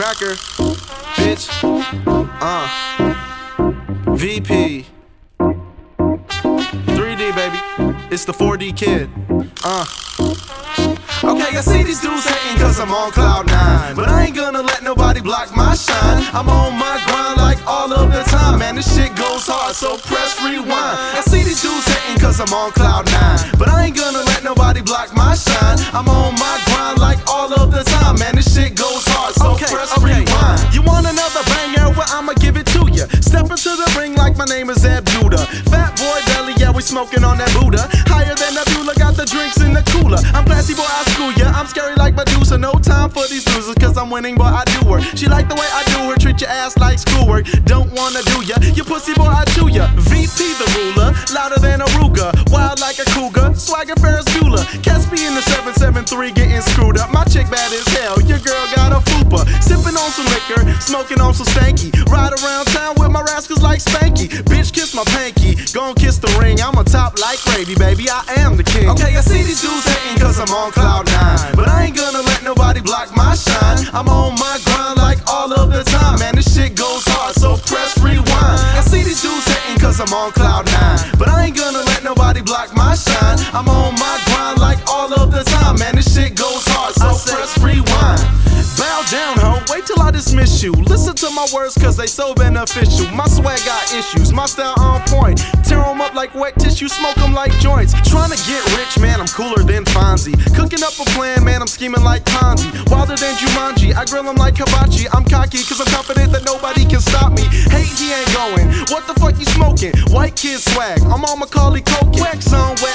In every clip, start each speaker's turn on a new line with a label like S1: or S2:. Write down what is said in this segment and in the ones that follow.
S1: Slicker, bitch. Uh, VP. 3D, baby. It's the 4D kid. Uh. Okay, I see these dudes hating cause I'm on cloud nine. But I ain't gonna let nobody block my shine. I'm on my grind like all of the time. Man, this shit goes hard, so press rewind. I see these dudes hating cause I'm on cloud nine. But I ain't gonna let nobody block my shine. I'm on my grind like all of the time. Man, this shit goes
S2: Okay,
S1: press
S2: okay.
S1: rewind. You want another banger? Well, I'ma give it to ya. Step into the ring like my name is Zab Judah. Fat boy belly, yeah, we smoking on that Buddha. Higher than Beulah, got the drinks in the cooler. I'm classy, boy, I school ya. I'm scary like Medusa. No time for these losers, cause I'm winning, boy, I do her. She like the way I do her, treat your ass like schoolwork. Don't wanna do ya. You pussy, boy, I chew ya. VP the ruler, louder than a Ruger. Wild like a cougar, swagger Ferris Bueller. Catch me in the 773 getting screwed up. My chick bad as hell, on some liquor, smoking on some stanky. Ride around town with my rascals like Spanky. Bitch, kiss my panky. Gon' kiss the ring. I'm on top like gravy, baby. I am the king. Okay, I see these dudes hating cause I'm on cloud nine. But I ain't gonna let nobody block my shine. I'm on my grind like all of the time. Man, this shit goes hard, so press rewind. I see these dudes hating cause I'm on cloud nine. But I ain't gonna let nobody block my shine. I'm on my grind till I dismiss you. Listen to my words, cause they so beneficial. My swag got issues, my style on point. Tear 'em up like wet tissue, smoke 'em like joints. Trying to get rich, man, I'm cooler than Fonzie. Cooking up a plan, man, I'm scheming like Ponzi. Wilder than Jumanji, I grill 'em like hibachi. I'm cocky, cause I'm confident that nobody can stop me. Hate, he ain't going. What the fuck you smoking? White kid swag, I'm on Macaulay Culkin. Wax on, wax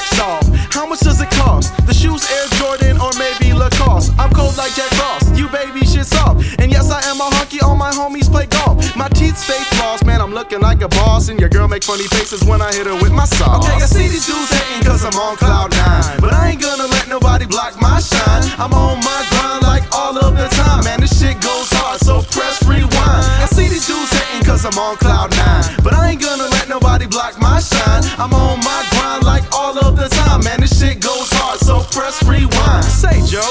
S1: homies play golf. My teeth stay floss, man. I'm looking like a boss. And your girl make funny faces when I hit her with my sauce. Okay, I see these dudes hating cause I'm on cloud nine. But I ain't gonna let nobody block my shine. I'm on my grind like all of the time. Man, this shit goes hard, so press rewind. I see these dudes hating cause I'm on cloud nine. But I ain't gonna let nobody block my shine. I'm on my grind like all of the time. Man, this shit goes hard, so press rewind. Say, Joe.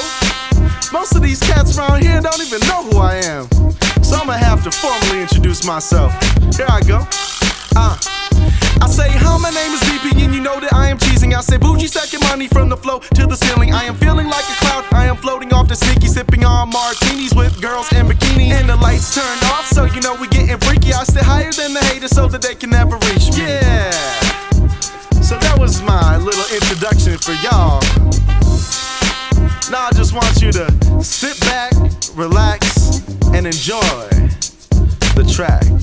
S1: Most of these cats around here don't even know who I am. So I'ma have to formally introduce myself. Here I go. Uh. I say, hi, my name is VP, and you know that I am cheesing. I say, bougie, stacking money from the floor to the ceiling. I am feeling like a cloud. I am floating off the sneaky, sipping on martinis with girls in bikinis. And the lights turned off, so you know we getting freaky. I stay higher than the haters, so that they can never reach me. Yeah. So that was my little introduction for y'all. Now I just want you to sit back, relax, and enjoy the track.